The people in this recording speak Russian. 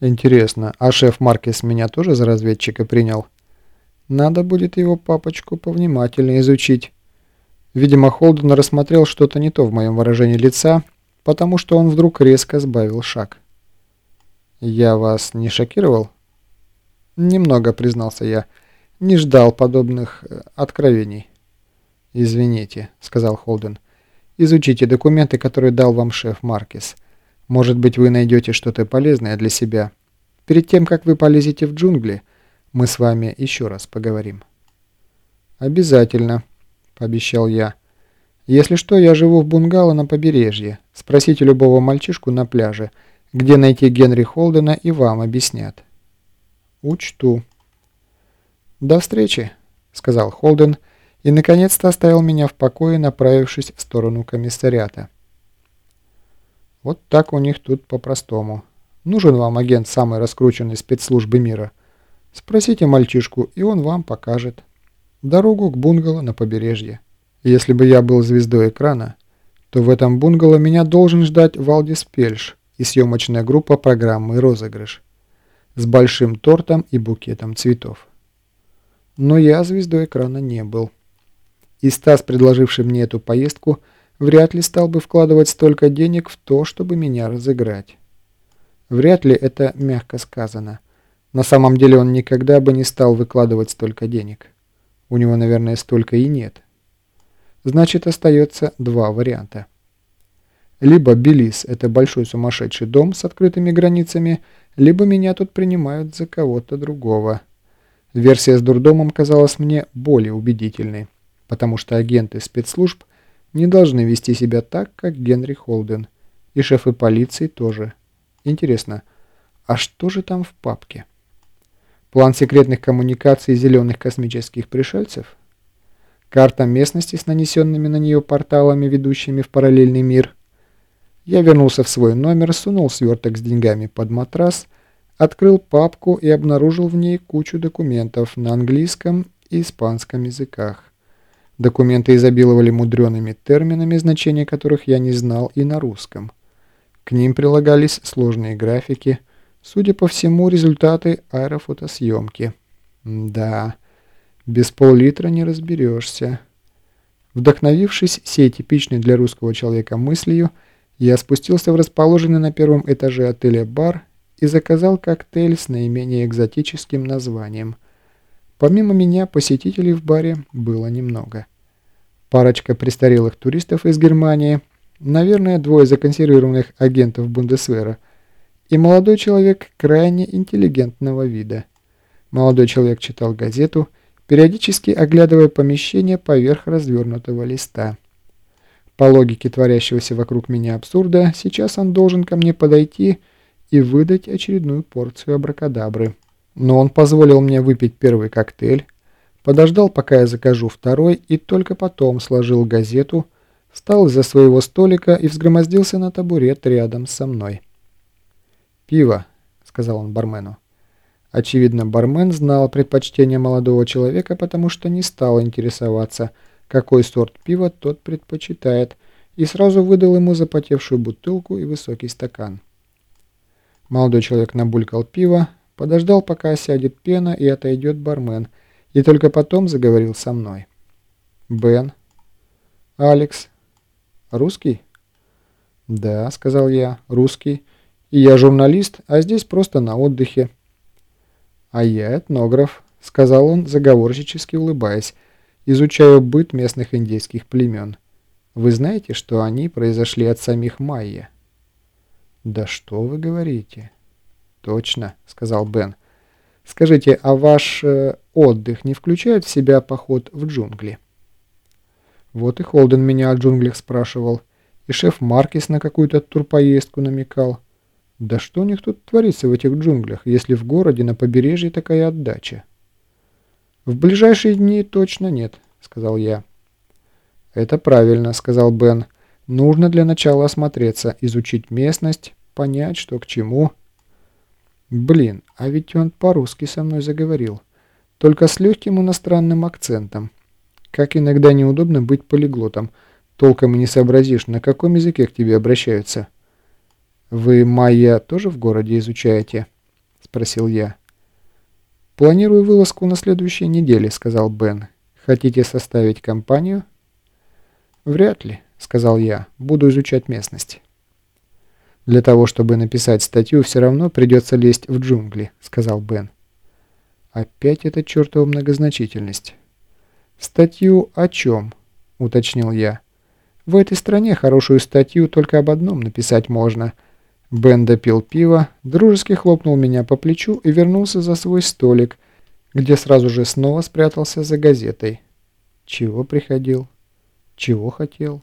Интересно, а шеф Маркес меня тоже за разведчика принял? Надо будет его папочку повнимательнее изучить. Видимо, Холден рассмотрел что-то не то в моем выражении лица, потому что он вдруг резко сбавил шаг. «Я вас не шокировал?» «Немного», — признался я. «Не ждал подобных э, откровений». «Извините», — сказал Холден. «Изучите документы, которые дал вам шеф Маркес. Может быть, вы найдете что-то полезное для себя. Перед тем, как вы полезете в джунгли, мы с вами еще раз поговорим». «Обязательно», — пообещал я. «Если что, я живу в бунгало на побережье. Спросите любого мальчишку на пляже, где найти Генри Холдена, и вам объяснят». «Учту». «До встречи», — сказал Холден, и наконец-то оставил меня в покое, направившись в сторону комиссариата. Вот так у них тут по-простому. Нужен вам агент самой раскрученной спецслужбы мира? Спросите мальчишку, и он вам покажет. Дорогу к бунгало на побережье. Если бы я был звездой экрана, то в этом бунгало меня должен ждать Валдис Пельш и съемочная группа программы «Розыгрыш» с большим тортом и букетом цветов. Но я звездой экрана не был. И Стас, предложивший мне эту поездку, – вряд ли стал бы вкладывать столько денег в то, чтобы меня разыграть. Вряд ли это мягко сказано. На самом деле он никогда бы не стал выкладывать столько денег. У него, наверное, столько и нет. Значит, остается два варианта. Либо Белиз – это большой сумасшедший дом с открытыми границами, либо меня тут принимают за кого-то другого. Версия с дурдомом казалась мне более убедительной, потому что агенты спецслужб – не должны вести себя так, как Генри Холден. И шефы полиции тоже. Интересно, а что же там в папке? План секретных коммуникаций зеленых космических пришельцев? Карта местности с нанесенными на нее порталами, ведущими в параллельный мир? Я вернулся в свой номер, сунул сверток с деньгами под матрас, открыл папку и обнаружил в ней кучу документов на английском и испанском языках. Документы изобиловали мудреными терминами, значения которых я не знал и на русском. К ним прилагались сложные графики, судя по всему, результаты аэрофотосъемки. Да, без пол-литра не разберешься. Вдохновившись сей типичной для русского человека мыслью, я спустился в расположенный на первом этаже отеля бар и заказал коктейль с наименее экзотическим названием – Помимо меня, посетителей в баре было немного. Парочка престарелых туристов из Германии, наверное, двое законсервированных агентов Бундесвера и молодой человек крайне интеллигентного вида. Молодой человек читал газету, периодически оглядывая помещение поверх развернутого листа. По логике творящегося вокруг меня абсурда, сейчас он должен ко мне подойти и выдать очередную порцию абракадабры. Но он позволил мне выпить первый коктейль, подождал, пока я закажу второй, и только потом сложил газету, встал из-за своего столика и взгромоздился на табурет рядом со мной. «Пиво», — сказал он бармену. Очевидно, бармен знал предпочтение молодого человека, потому что не стал интересоваться, какой сорт пива тот предпочитает, и сразу выдал ему запотевшую бутылку и высокий стакан. Молодой человек набулькал пиво, Подождал, пока осядет пена и отойдет бармен, и только потом заговорил со мной. «Бен? Алекс? Русский?» «Да», — сказал я, — «русский. И я журналист, а здесь просто на отдыхе». «А я этнограф», — сказал он, заговорщически улыбаясь, изучая быт местных индейских племен. «Вы знаете, что они произошли от самих майя?» «Да что вы говорите?» «Точно», — сказал Бен. «Скажите, а ваш э, отдых не включает в себя поход в джунгли?» Вот и Холден меня о джунглях спрашивал, и шеф Маркис на какую-то турпоездку намекал. Да что у них тут творится в этих джунглях, если в городе на побережье такая отдача? «В ближайшие дни точно нет», — сказал я. «Это правильно», — сказал Бен. «Нужно для начала осмотреться, изучить местность, понять, что к чему». Блин, а ведь он по-русски со мной заговорил. Только с легким иностранным акцентом. Как иногда неудобно быть полиглотом. Толком и не сообразишь, на каком языке к тебе обращаются. Вы майя тоже в городе изучаете? спросил я. «Планирую вылазку на следующей неделе», — сказал Бен. «Хотите составить компанию?» «Вряд ли», — сказал я. «Буду изучать местность». «Для того, чтобы написать статью, все равно придется лезть в джунгли», — сказал Бен. Опять эта чертова многозначительность. «Статью о чем?» — уточнил я. «В этой стране хорошую статью только об одном написать можно». Бен допил пиво, дружески хлопнул меня по плечу и вернулся за свой столик, где сразу же снова спрятался за газетой. Чего приходил? Чего хотел?